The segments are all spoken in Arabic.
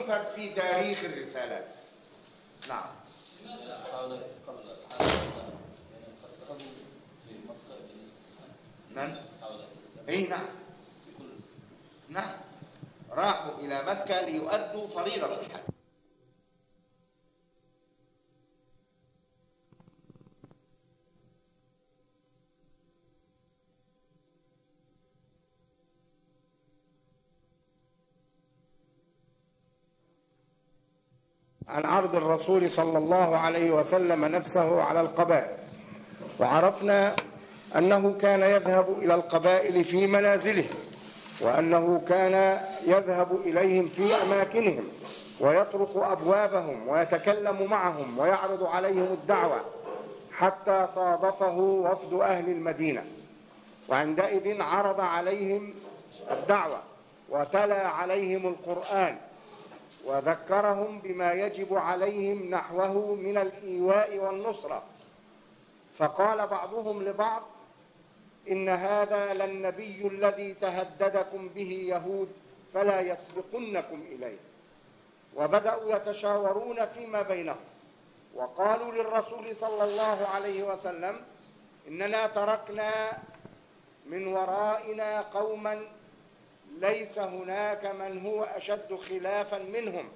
ينفذ في تاريخ الرسالات نعم. من؟ إي نعم. نعم. راحوا إلى مكة ليؤدوا فريضة الحج. عن عرض الرسول صلى الله عليه وسلم نفسه على القبائل. وعرفنا أنه كان يذهب إلى القبائل في منازله وأنه كان يذهب إليهم في أماكنهم ويطرق أبوابهم ويتكلم معهم ويعرض عليهم الدعوة حتى صادفه وفد أهل المدينة. وعندئذ عرض عليهم الدعوة وتلا عليهم القرآن. وذكرهم بما يجب عليهم نحوه من الإيواء والنصرة. فقال بعضهم لبعض إن هذا للنبي الذي تهددكم به يهود فلا يسبقنكم إليه. وبدأوا يتشاورون فيما بينهم. وقالوا للرسول صلى الله عليه وسلم إننا تركنا من ورائنا قوما ليس هناك من هو أشد خلافا منهم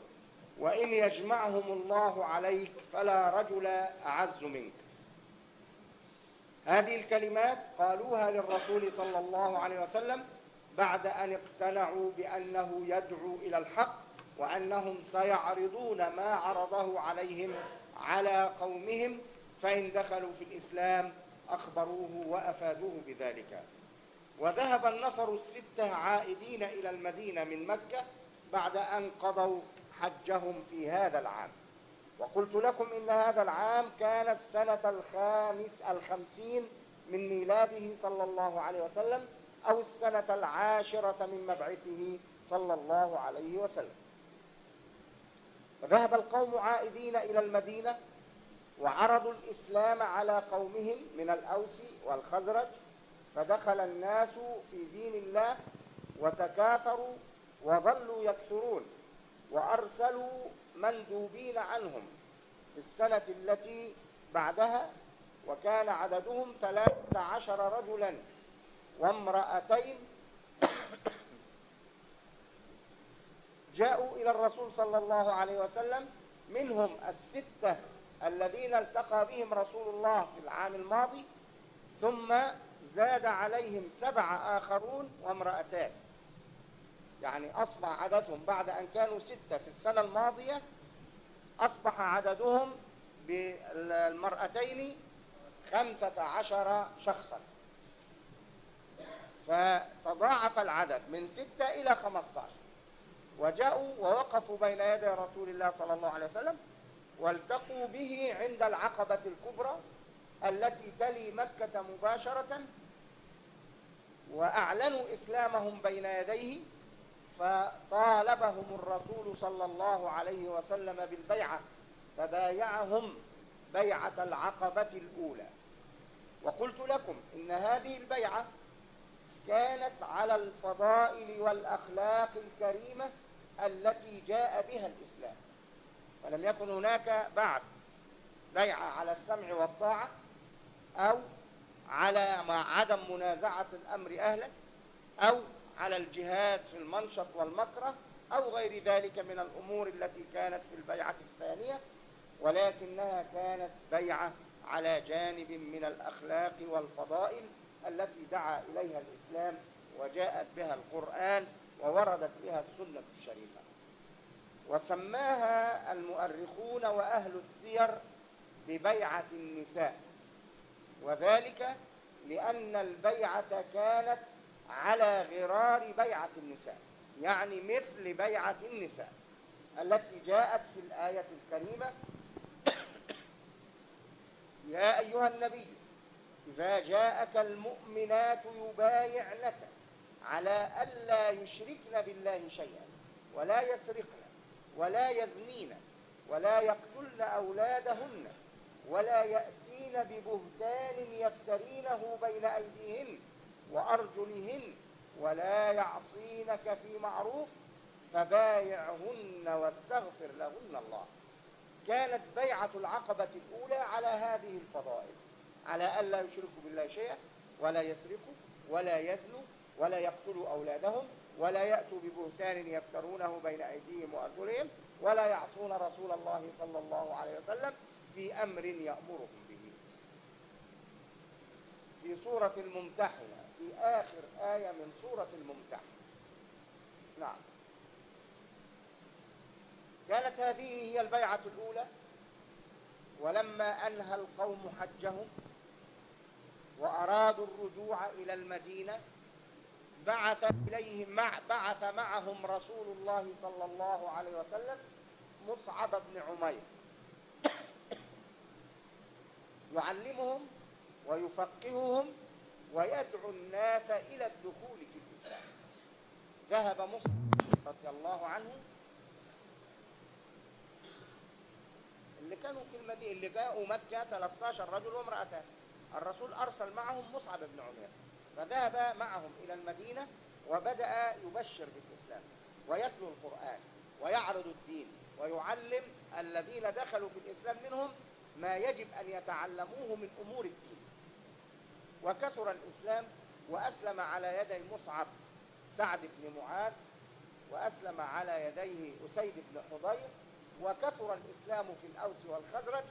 وإن يجمعهم الله عليك فلا رجل أعز منك. هذه الكلمات قالوها للرسول صلى الله عليه وسلم بعد أن اقتنعوا بأنه يدعو إلى الحق وأنهم سيعرضون ما عرضه عليهم على قومهم فإن دخلوا في الإسلام أخبروه وأفادوه بذلك. وذهب النفر الستة عائدين إلى المدينة من مكة بعد أن قضوا حجهم في هذا العام. وقلت لكم إن هذا العام كان السنة الخامس الخمسين من ميلاده صلى الله عليه وسلم أو السنة العاشرة من مبعثه صلى الله عليه وسلم. فذهب القوم عائدين إلى المدينة وعرضوا الإسلام على قومهم من الأوس والخزرج فدخل الناس في دين الله وتكاثروا وظلوا يكثرون وأرسلوا مندوبين عنهم في السنة التي بعدها وكان عددهم ثلاثة عشر رجلا وامرأتين جاءوا إلى الرسول صلى الله عليه وسلم منهم الستة الذين التقى بهم رسول الله في العام الماضي ثم زاد عليهم سبع آخرون وامرأتان. يعني أصبح عددهم بعد أن كانوا ستة في السنة الماضية أصبح عددهم بالمرأتين خمسة عشر شخصا. فتضاعف العدد من ستة إلى خمسة عشر وجاءوا ووقفوا بين يدي رسول الله صلى الله عليه وسلم والتقوا به عند العقبة الكبرى التي تلي مكة مباشرة وأعلنوا إسلامهم بين يديه فطالبهم الرسول صلى الله عليه وسلم بالبيعة فبايعهم بيعة العقبة الأولى. وقلت لكم إن هذه البيعة كانت على الفضائل والأخلاق الكريمة التي جاء بها الإسلام. ولم يكن هناك بعد بيعة على السمع والطاعة أو على مع عدم منازعة الأمر أهلا أو على الجهاد في المنشط والمكره أو غير ذلك من الأمور التي كانت في البيعة الثانية ولكنها كانت بيعة على جانب من الأخلاق والفضائل التي دعا إليها الإسلام وجاءت بها القرآن ووردت بها السنة الشريفة. وسماها المؤرخون وأهل السير ببيعة النساء. وذلك لأن البيعة كانت على غرار بيعة النساء يعني مثل بيعة النساء التي جاءت في الآية الكريمة. يا أيها النبي إذا جاءك المؤمنات يبايعنك على ألا يشركن بالله شيئا ولا يسرقن ولا يزنين ولا يقتلن أولادهن ولا يأتين ببهتان يفترينه بين أيديهن وأرجلهن ولا يعصينك في معروف فبايعهن واستغفر لهن الله. كانت بيعة العقبة الأولى على هذه الفضائل على ألا يشركوا بالله شيئا ولا يسرقوا ولا يزنوا ولا يقتلوا أولادهم ولا يأتوا ببهتان يفترونه بين أيديهم وأرجلهم ولا يعصون رسول الله صلى الله عليه وسلم في أمر يأمرهم. في سورة الممتحنة في آخر آية من سورة الممتحنة. نعم. كانت هذه هي البيعة الأولى. ولما أنهى القوم حجهم وأرادوا الرجوع إلى المدينة بعث إليهم مع بعث معهم رسول الله صلى الله عليه وسلم مصعب بن عمير. يعلمهم ويفقههم ويدعو الناس إلى الدخول في الإسلام. ذهب مصعب رضي الله عنه اللي كانوا في المدينة اللي جاءوا مكة 13 رجل وامرأتان. الرسول أرسل معهم مصعب بن عمير. فذهب معهم إلى المدينة وبدأ يبشر بالإسلام ويتلو القرآن ويعرض الدين ويعلم الذين دخلوا في الإسلام منهم ما يجب أن يتعلموه من أمور الدين. وكثر الإسلام وأسلم على يدي مصعب سعد بن معاذ وأسلم على يديه أسيد بن حضير وكثر الإسلام في الأوس والخزرج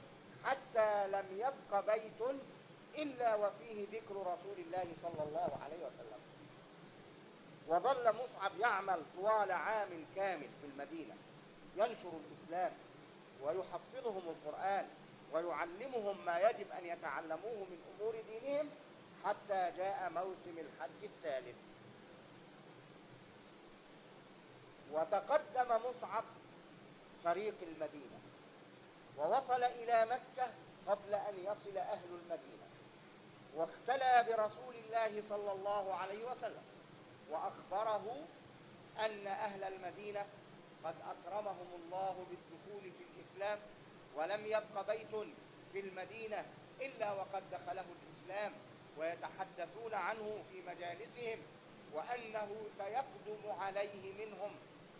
حتى لم يبق بيت إلا وفيه ذكر رسول الله صلى الله عليه وسلم. وظل مصعب يعمل طوال عام كامل في المدينة ينشر الإسلام ويحفظهم القرآن ويعلمهم ما يجب أن يتعلموه من أمور دينهم حتى جاء موسم الحج الثالث. وتقدم مصعب طريق المدينة ووصل إلى مكة قبل أن يصل أهل المدينة. واختلى برسول الله صلى الله عليه وسلم وأخبره أن أهل المدينة قد أكرمهم الله بالدخول في الإسلام ولم يبق بيت في المدينة إلا وقد دخله الإسلام. ويتحدثون عنه في مجالسهم وأنه سيقدم عليه منهم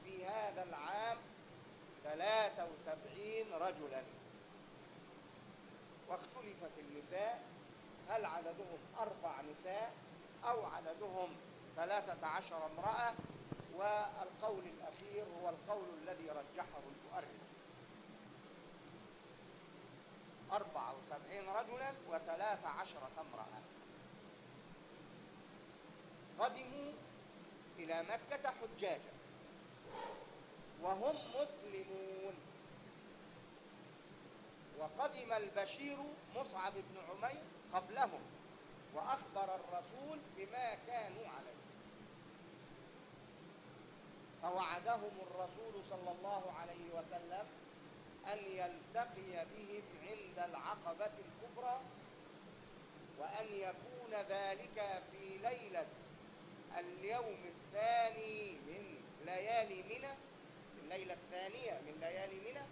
في هذا العام ثلاثة وسبعين رجلا. واختلف في النساء هل عددهم أربع نساء أو عددهم ثلاثة عشر امرأة؟ والقول الأخير هو القول الذي رجحه المؤرخ. أربع وسبعين رجلا وثلاث عشرة امرأة. قدموا إلى مكة حجاجا. وهم مسلمون. وقدم البشير مصعب بن عمير قبلهم وأخبر الرسول بما كانوا عليه. فوعدهم الرسول صلى الله عليه وسلم أن يلتقي بهم عند العقبة الكبرى وأن يكون ذلك في ليلة اليوم الثاني من ليالي منى الليلة الثانية من ليالي منى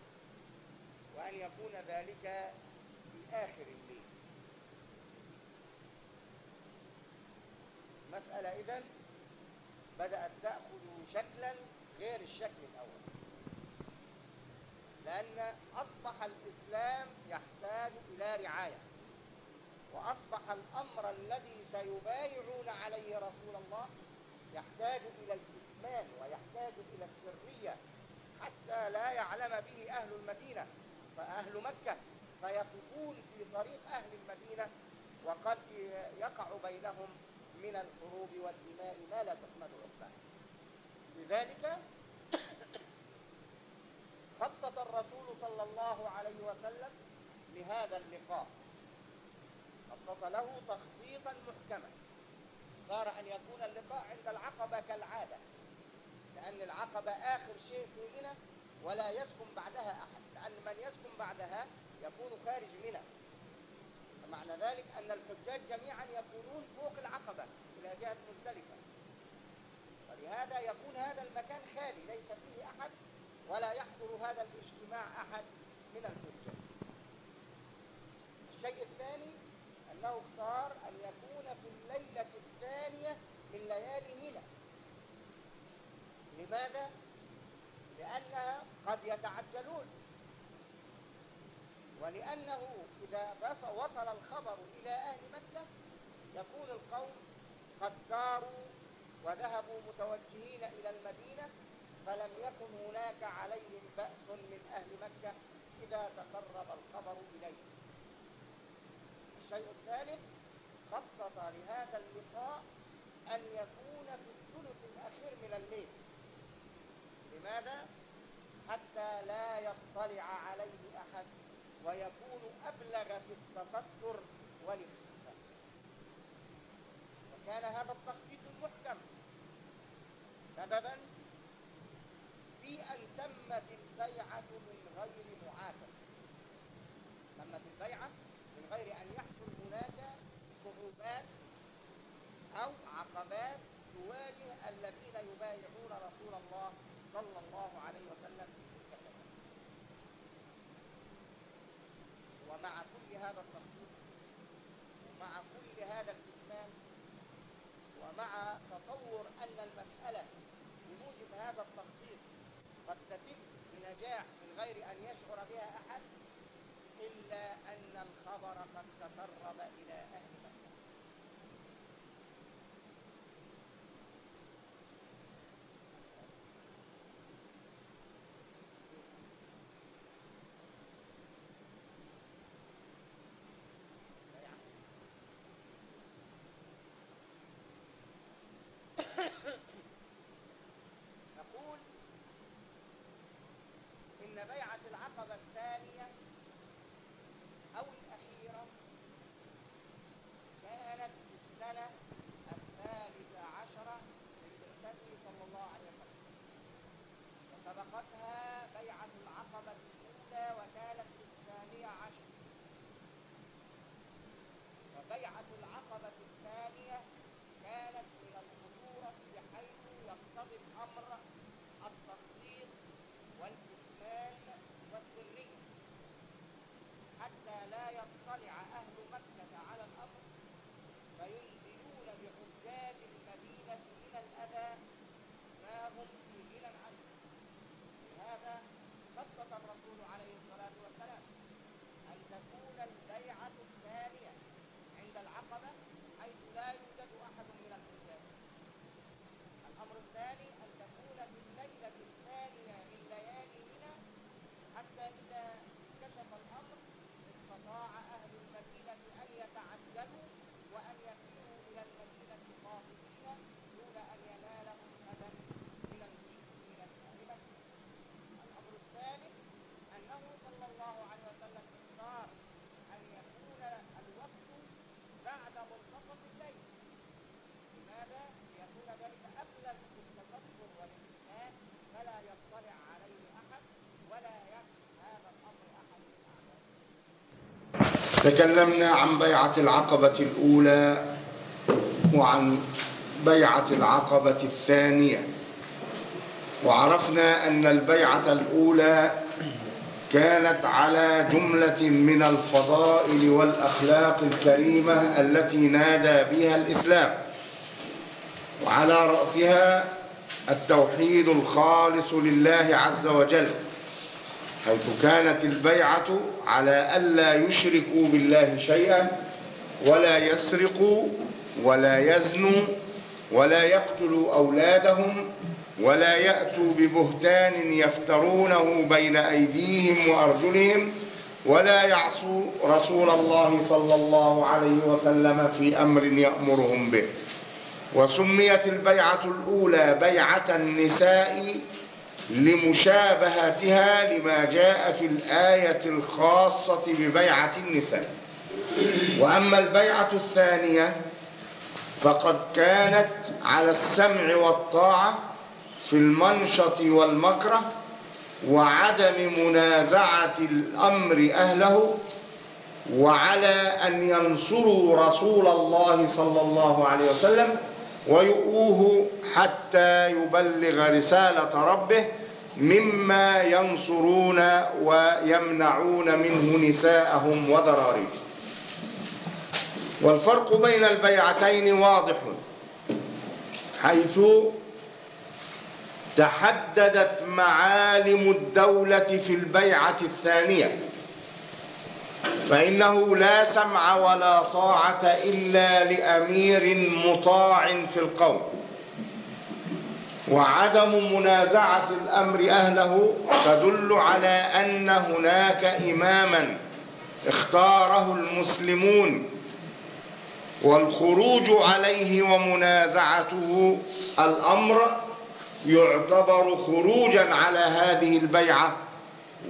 وأن يكون ذلك في آخر الليل. مسألة إذن بدأت تأخذ شكلا غير الشكل الأول لأن أصبح الإسلام يحتاج إلى رعاية. وأصبح الأمر الذي سيبايعون عليه رسول الله يحتاج إلى الكتمان ويحتاج إلى السرية حتى لا يعلم به أهل المدينة. فأهل مكة فيقفون في طريق أهل المدينة وقد يقع بينهم من الحروب والدماء ما لا تحمد عقباه. لذلك خطط الرسول صلى الله عليه وسلم لهذا اللقاء. خطط له تخطيطا محكما اختار أن يكون اللقاء عند العقبة كالعادة لأن العقبة آخر شيء في منى ولا يسكن بعدها أحد لأن من يسكن بعدها يكون خارج منى. فمعنى ذلك أن الحجاج جميعا يكونون فوق العقبة إلى جهة مزدلفة ولهذا يكون هذا المكان خالي ليس فيه أحد ولا يحضر هذا الاجتماع أحد من الحجاج. الشيء الثاني أنه اختار أن يكون في الليلة الثانية من ليالي منى لماذا؟ لأنها قد يتعجلون. ولأنه إذا وصل الخبر إلى أهل مكة يكون القوم قد ساروا وذهبوا متوجهين إلى المدينة فلم يكن هناك عليهم بأس من أهل مكة إذا تسرب الخبر إليه الشيء الثالث خطط لهذا اللقاء أن يكون في الثلث الأخير من الليل. لماذا؟ حتى لا يطلع عليه أحد ويكون أبلغ في التستر والاختفاء وكان هذا التخطيط المحكم. سببا في أن تمت البيعة من غير معاتبة تمت البيعة من غير أن صعوبات أو عقبات تواجه الذين يبايعون رسول الله صلى الله عليه وسلم في تلك ومع كل هذا التخطيط ومع كل هذا الكتمان ومع تصور أن المسألة بموجب هذا التخطيط قد تتم بنجاح من غير أن يشعر بها أحد إلا أن الخبر قد تسرب إلى أهل بيعة العقبة الثانية أو الأخيرة كانت في السنة الثالثة عشرة للنبي صلى الله عليه وسلم. وسبقتها بيعة العقبة الأولى وكانت في الثانية عشر وبيعة العقبة الثانية والسرية حتى لا يطلع أهل مكة على الأمر فينزلون بحجاج المدينة من الأذى ما هم في غنى عنه لهذا خطط الرسول عليه الصلاة والسلام أن تكون البيعة الثانية عند العقبة حيث لا يوجد أحد من الحجاج الأمر الثاني أن تكون في الليلة الثانية من ليالي منى حتى إذا كشف الأمر استطاع أهل المدينة أن يتعجلوا وأن يسيروا إلى المدينة خائفين دون أن ينالهم أذى من المشركين من أهل مكة الأمر الثالث أنه صلى الله عليه وسلم اختار أن يكون الوقت بعد منتصف الليل لماذا؟ ليكون ذلك أبلغ في التصبر والامتنان فلا يطلع عليه أحد ولا يكشف هذا الأمر أحد من أعدائه تكلمنا عن بيعة العقبة الأولى وعن بيعة العقبة الثانية. وعرفنا أن البيعة الأولى كانت على جملة من الفضائل والأخلاق الكريمة التي نادى بها الإسلام. وعلى رأسها التوحيد الخالص لله عز وجل. حيث كانت البيعة على ألا يشركوا بالله شيئا ولا يسرقوا ولا يزنوا ولا يقتلوا أولادهم ولا يأتوا ببهتان يفترونه بين أيديهم وأرجلهم ولا يعصوا رسول الله صلى الله عليه وسلم في أمر يأمرهم به. وسميت البيعة الأولى بيعة النساء لمشابهتها لما جاء في الآية الخاصة ببيعة النساء. وأما البيعة الثانية فقد كانت على السمع والطاعة في المنشط والمكره وعدم منازعة الأمر أهله وعلى أن ينصروا رسول الله صلى الله عليه وسلم ويؤوه حتى يبلغ رسالة ربه مما ينصرون ويمنعون منه نساءهم وذراريهم والفرق بين البيعتين واضح حيث تحددت معالم الدولة في البيعة الثانية. فإنه لا سمع ولا طاعة إلا لأمير مطاع في القول وعدم منازعة الأمر أهله تدل على أن هناك إماما اختاره المسلمون والخروج عليه ومنازعته الأمر يعتبر خروجا على هذه البيعة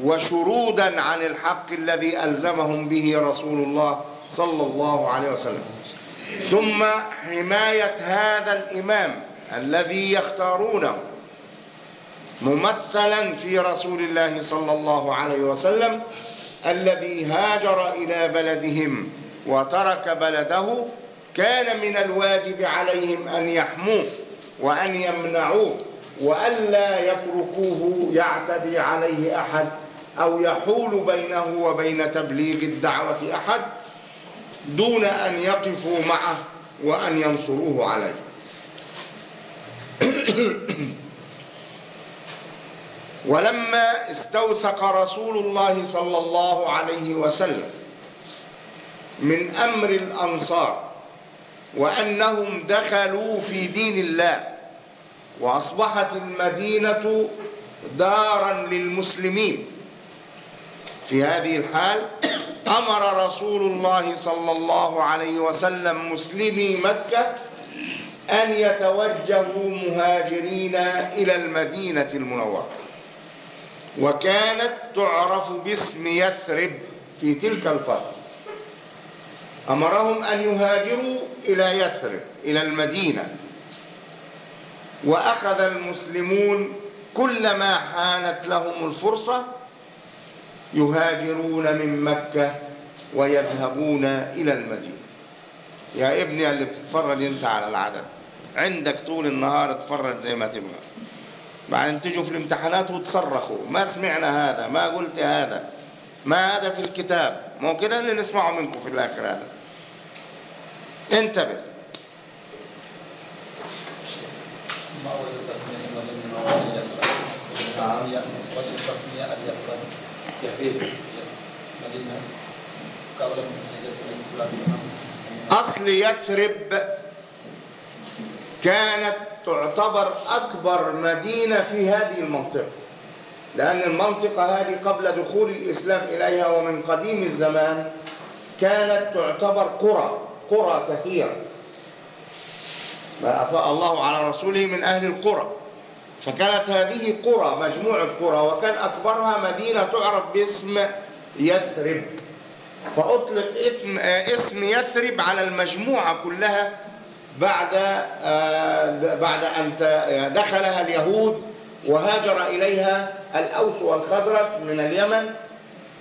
وشرودا عن الحق الذي ألزمهم به رسول الله صلى الله عليه وسلم. ثم حماية هذا الإمام الذي يختارونه ممثلا في رسول الله صلى الله عليه وسلم الذي هاجر إلى بلدهم وترك بلده كان من الواجب عليهم أن يحموه وأن يمنعوه وألا يتركوه يعتدي عليه أحد أو يحول بينه وبين تبليغ الدعوة أحد دون أن يقفوا معه وأن ينصروه عليه. ولما استوثق رسول الله صلى الله عليه وسلم من أمر الأنصار وأنهم دخلوا في دين الله وأصبحت المدينة دارا للمسلمين. في هذه الحال أمر رسول الله صلى الله عليه وسلم مسلمي مكة أن يتوجهوا مهاجرين إلى المدينة المنورة. وكانت تعرف باسم يثرب في تلك الفترة. أمرهم أن يهاجروا إلى يثرب إلى المدينة. وأخذ المسلمون كلما حانت لهم الفرصة يهاجرون من مكة ويذهبون إلى المدينة. يا ابني اللي بتتفرج أنت على العدد. عندك طول النهار اتفرج زي ما تبغى. بعدين تجوا في الامتحانات وتصرخوا. ما سمعنا هذا ما قلت هذا. ما هذا في الكتاب. مو كده اللي نسمعه منكم في الآخر هذا؟ انتبه. اليسرى؟ تسمية وجه كانت تعتبر أكبر مدينة في هذه المنطقة. لأن المنطقة هذه قبل دخول الإسلام إليها ومن قديم الزمان كانت تعتبر قرى قرى كثيرة. ما أفاء الله على رسوله من أهل القرى. فكانت هذه قرى مجموعة قرى وكان أكبرها مدينة تعرف باسم يثرب. فأطلق اسم اسم يثرب على المجموعة كلها بعد آه، بعد أن دخلها اليهود وهاجر إليها الأوس والخزرج من اليمن.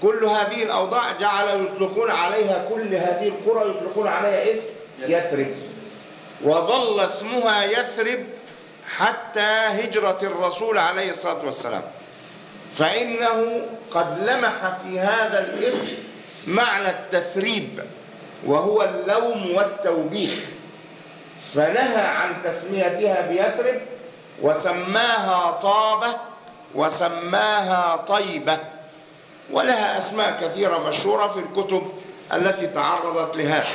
كل هذه الأوضاع جعلوا يطلقون عليها كل هذه القرى يطلقون عليها اسم يثرب. وظل اسمها يثرب حتى هجرة الرسول عليه الصلاة والسلام. فإنه قد لمح في هذا الاسم معنى التثريب وهو اللوم والتوبيخ. فنهى عن تسميتها بيثرب وسماها طابة وسماها طيبة ولها أسماء كثيرة مشهورة في الكتب التي تعرضت لهذا.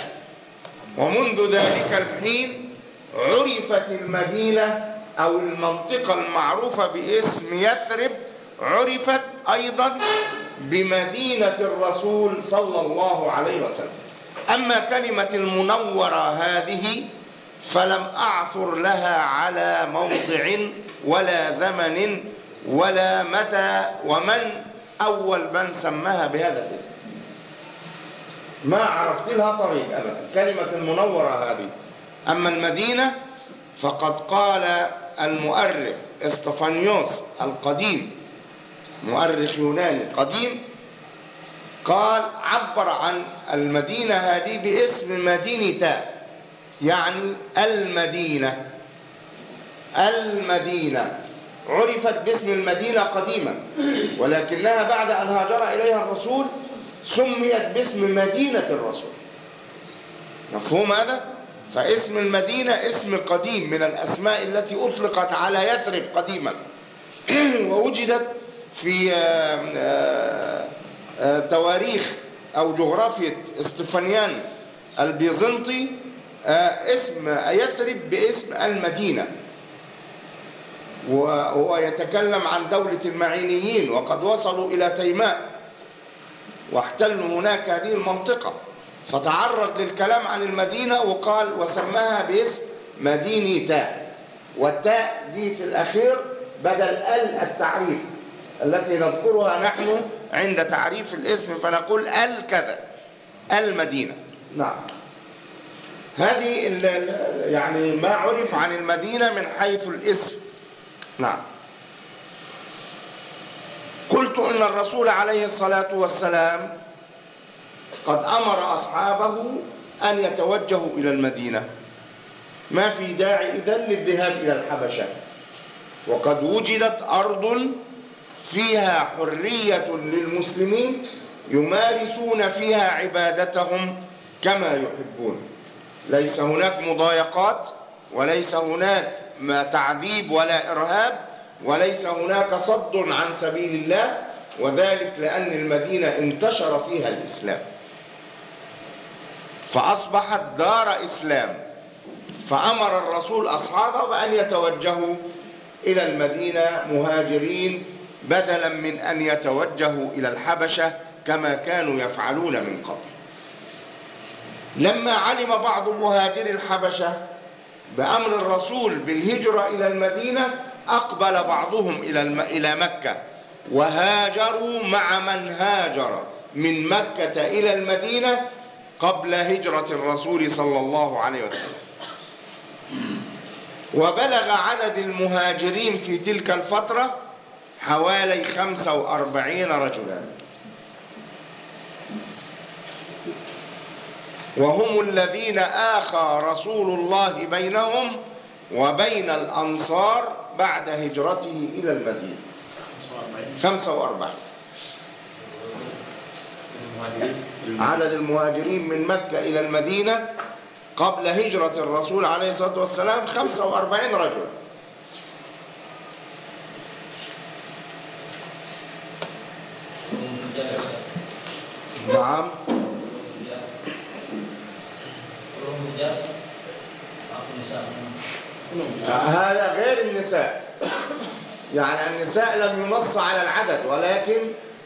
ومنذ ذلك الحين عرفت المدينة أو المنطقة المعروفة باسم يثرب عرفت أيضا بمدينة الرسول صلى الله عليه وسلم. أما كلمة المنورة هذه فلم أعثر لها على موضع ولا زمن ولا متى ومن أول من سماها بهذا الاسم. ما عرفت لها طريق أبدا. كلمة المنورة هذه. أما المدينة فقد قال المؤرخ إستفانيوس القديم مؤرخ يوناني قديم قال عبر عن المدينة هذه باسم مدينة يعني المدينة. المدينة. عرفت باسم المدينة قديما ولكنها بعد أن هاجر إليها الرسول سميت باسم مدينة الرسول. مفهوم هذا؟ فاسم المدينة اسم قديم من الأسماء التي أطلقت على يثرب قديما. ووجدت في آه، آه، آه، تواريخ أو جغرافية استفانيان البيزنطي اسم يثرب باسم المدينة. وهو يتكلم عن دولة المعينيين وقد وصلوا إلى تيماء واحتلوا هناك هذه المنطقة. فتعرض للكلام عن المدينة وقال وسماها باسم مدينة تاء والتاء دي في الأخير بدل ال التعريف التي نذكرها نحن عند تعريف الاسم فنقول ال كذا المدينة نعم. هذه يعني ما عرف عن المدينة من حيث الاسم. نعم. قلت إن الرسول عليه الصلاة والسلام قد أمر أصحابه أن يتوجهوا إلى المدينة. ما في داعي إذن للذهاب إلى الحبشة. وقد وجدت أرض فيها حرية للمسلمين يمارسون فيها عبادتهم كما يحبون. ليس هناك مضايقات وليس هناك ما تعذيب ولا إرهاب وليس هناك صد عن سبيل الله وذلك لأن المدينة انتشر فيها الإسلام. فأصبحت دار إسلام. فأمر الرسول أصحابه بأن يتوجهوا إلى المدينة مهاجرين بدلا من أن يتوجهوا إلى الحبشة كما كانوا يفعلون من قبل. لما علم بعض مهاجري الحبشة بأمر الرسول بالهجرة إلى المدينة أقبل بعضهم إلى. إلى مكة وهاجروا مع من هاجر من مكة إلى المدينة قبل هجرة الرسول صلى الله عليه وسلم وبلغ عدد المهاجرين في تلك الفترة حوالي 45 رجلا وهم الذين آخى رسول الله بينهم وبين الأنصار بعد هجرته إلى المدينة. 45 عدد المهاجرين من مكة إلى المدينة قبل هجرة الرسول عليه الصلاة والسلام 45 رجل. نعم. هذا غير النساء. يعني النساء لم ينص على العدد ولكن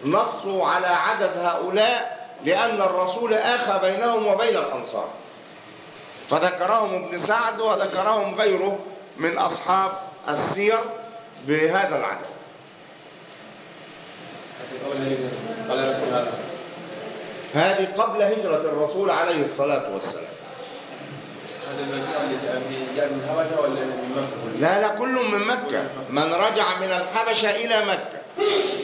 نصوا على عدد هؤلاء لأن الرسول آخى بينهم وبين الأنصار. فذكرهم ابن سعد وذكرهم غيره من أصحاب السير بهذا العدد. هذه قبل هجرة الرسول عليه الصلاة والسلام. الحبشه مكه؟ لا لا كل من مكة. من رجع من الحبشة إلى مكة.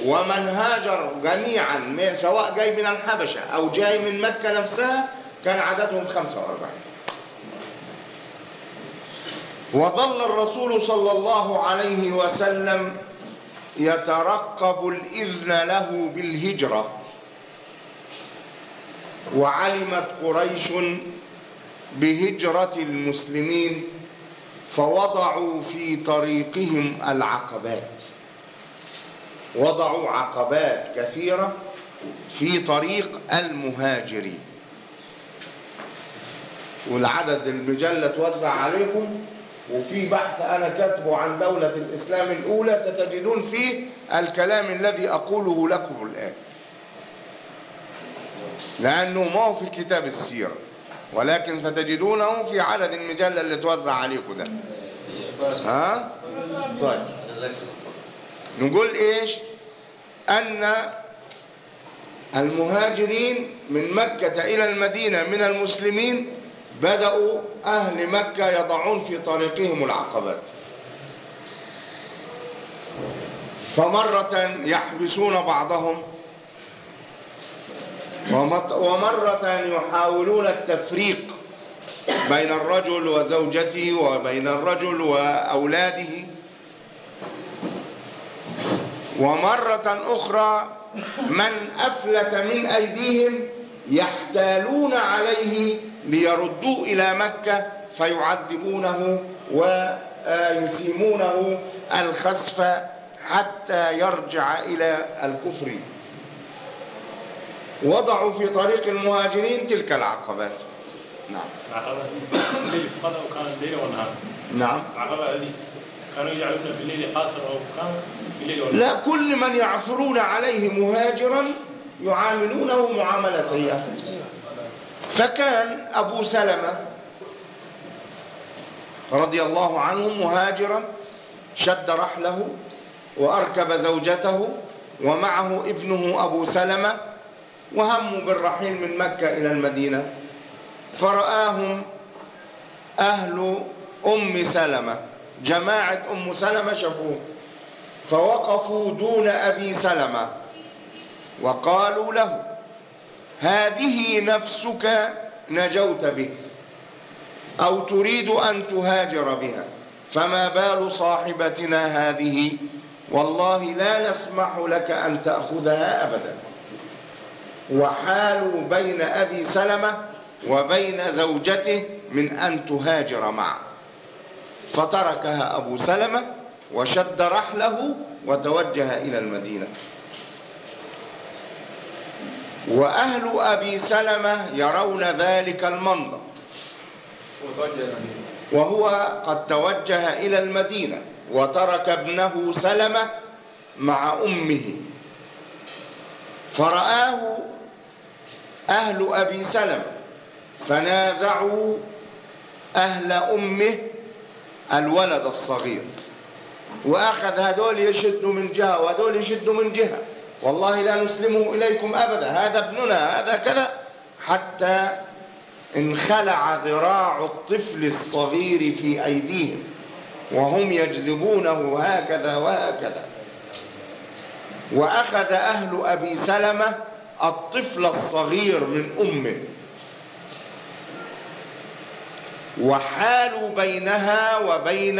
ومن هاجر جميعا سواء جاي من الحبشة أو جاي من مكة نفسها كان عددهم 45 وظل الرسول صلى الله عليه وسلم يترقب الإذن له بالهجرة. وعلمت قريش بهجرة المسلمين فوضعوا في طريقهم العقبات. وضعوا عقبات كثيرة في طريق المهاجرين. والعدد المجلة توزع عليكم وفي بحث أنا كاتبه عن دولة الإسلام الأولى ستجدون فيه الكلام الذي أقوله لكم الآن. لأنه ما هو في كتاب السيرة. ولكن ستجدونه في عدد المجلة اللي توزع عليكم ده. ها؟ طيب. نقول إيش؟ أن المهاجرين من مكة إلى المدينة من المسلمين بدأوا أهل مكة يضعون في طريقهم العقبات. فمرة يحبسون بعضهم ومرة يحاولون التفريق بين الرجل وزوجته وبين الرجل وأولاده. ومرة أخرى من أفلت من أيديهم يحتالون عليه ليردوه إلى مكة فيعذبونه ويسيمونه الخسف حتى يرجع إلى الكفر. وضعوا في طريق المهاجرين تلك العقبات. نعم. الليل الليل والنهار نعم. العقبة هذه كانوا يجعلون في الليل قاصر أو كان في الليل والنهار لا كل من يعثرون عليه مهاجرا يعاملونه معاملة سيئة. فكان أبو سلمة رضي الله عنه مهاجرا شد رحله وأركب زوجته ومعه ابنه أبو سلمة وهموا بالرحيل من مكة إلى المدينة. فرآهم أهل أم سلمة. جماعة أم سلمة شافوه. فوقفوا دون أبي سلمة. وقالوا له هذه نفسك نجوت به أو تريد أن تهاجر بها. فما بال صاحبتنا هذه؟ والله لا نسمح لك أن تأخذها أبدا. وحالوا بين أبي سلمة وبين زوجته من أن تهاجر معه. فتركها أبو سلمة وشد رحله وتوجه إلى المدينة. وأهل أبي سلمة يرون ذلك المنظر. وهو قد توجه إلى المدينة وترك ابنه سلمة مع أمه. فرآه أهل أبي سلمة فنازعوا أهل أمه الولد الصغير وأخذ هذول يشدوا من جهة وهذول يشدوا من جهة. والله لا نسلمه إليكم أبدا. هذا ابننا هذا كذا. حتى انخلع ذراع الطفل الصغير في أيديهم وهم يجذبونه هكذا وهكذا. وأخذ أهل أبي سلمة الطفل الصغير من أمه. وحالوا بينها وبين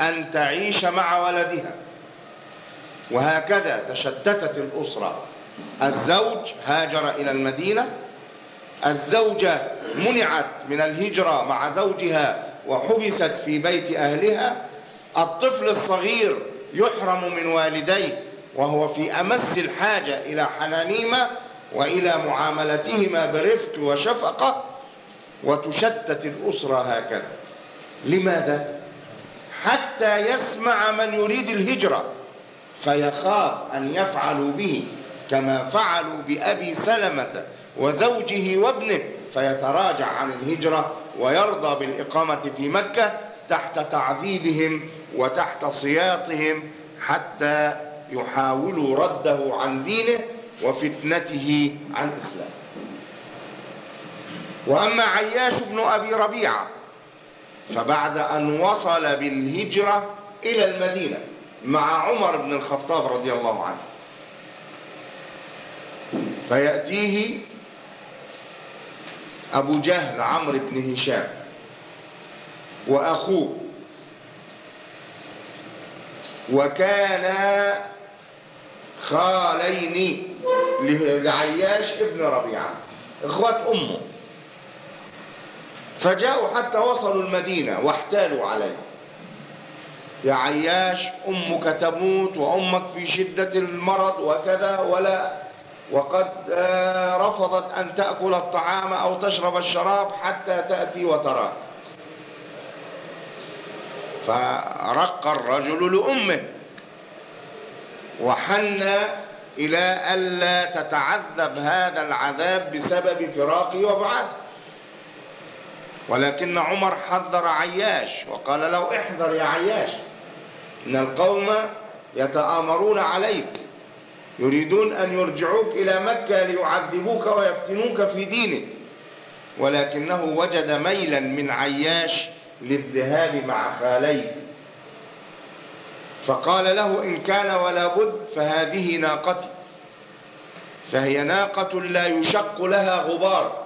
أن تعيش مع ولدها. وهكذا تشتتت الأسرة. الزوج هاجر إلى المدينة. الزوجة منعت من الهجرة مع زوجها وحبست في بيت أهلها. الطفل الصغير يحرم من والديه. وهو في أمس الحاجة إلى حنانهما وإلى معاملتهما برفق وشفقة وتشتت الأسرة هكذا لماذا؟ حتى يسمع من يريد الهجرة فيخاف أن يفعلوا به كما فعلوا بأبي سلمة وزوجه وابنه فيتراجع عن الهجرة ويرضى بالإقامة في مكة تحت تعذيبهم وتحت سياطهم حتى يحاولوا رده عن دينه وفتنته عن إسلامه. وأما عياش بن أبي ربيعة فبعد أن وصل بالهجرة إلى المدينة مع عمر بن الخطاب رضي الله عنه فيأتيه أبو جهل عمرو بن هشام وأخوه وكان خالين لعياش ابن ربيعة. إخوات أمه. فجاءوا حتى وصلوا المدينة واحتالوا عليه. يا عياش أمك تموت وأمك في شدة المرض وكذا ولا. وقد آه، رفضت أن تأكل الطعام أو تشرب الشراب حتى تأتي وتراك فرق الرجل لأمه. وحن إلى ألا تتعذب هذا العذاب بسبب فراقه وبعده ولكن عمر حذر عياش وقال له احذر يا عياش. إن القوم يتآمرون عليك يريدون أن يرجعوك إلى مكة ليعذبوك ويفتنوك في دينك. ولكنه وجد ميلا من عياش للذهاب مع خاليه. فقال له إن كان ولا بد فهذه ناقتي. فهي ناقة لا يشق لها غبار.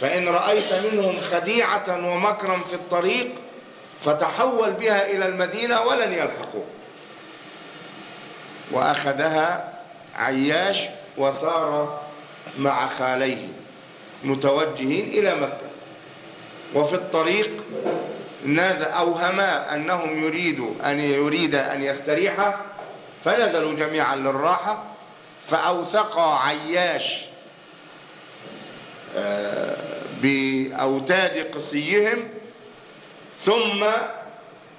فإن رأيت منهم خديعة ومكرا في الطريق فتحول بها إلى المدينة ولن يلحقوه. وأخذها عياش وسار مع خاليه متوجهين إلى مكة. وفي الطريق ناز أوهما أنهم يريد أن يريد أن يستريح فنزلوا جميعا للراحة فأوثقا عياش آه، بأوتاد قصيهم ثم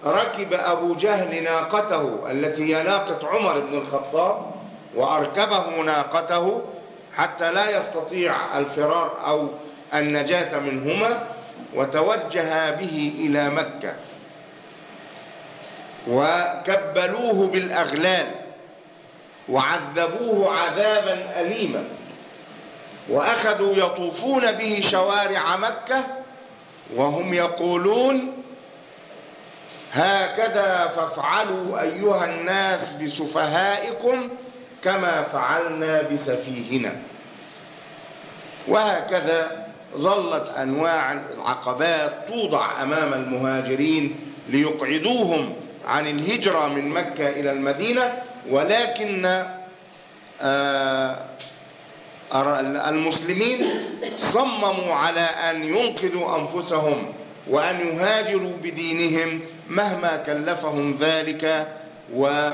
ركب أبو جهل ناقته التي هي ناقة عمر بن الخطاب وأركبه ناقته حتى لا يستطيع الفرار أو النجاة منهما. وتوجه به إلى مكة. وكبلوه بالأغلال وعذبوه عذابا أليما وأخذوا يطوفون به شوارع مكة وهم يقولون هكذا فافعلوا أيها الناس بسفهائكم كما فعلنا بسفيهنا وهكذا ظلت أنواع العقبات توضع أمام المهاجرين ليقعدوهم عن الهجرة من مكة إلى المدينة ولكن آه، المسلمين صمموا على أن ينقذوا أنفسهم وأن يهاجروا بدينهم مهما كلفهم ذلك و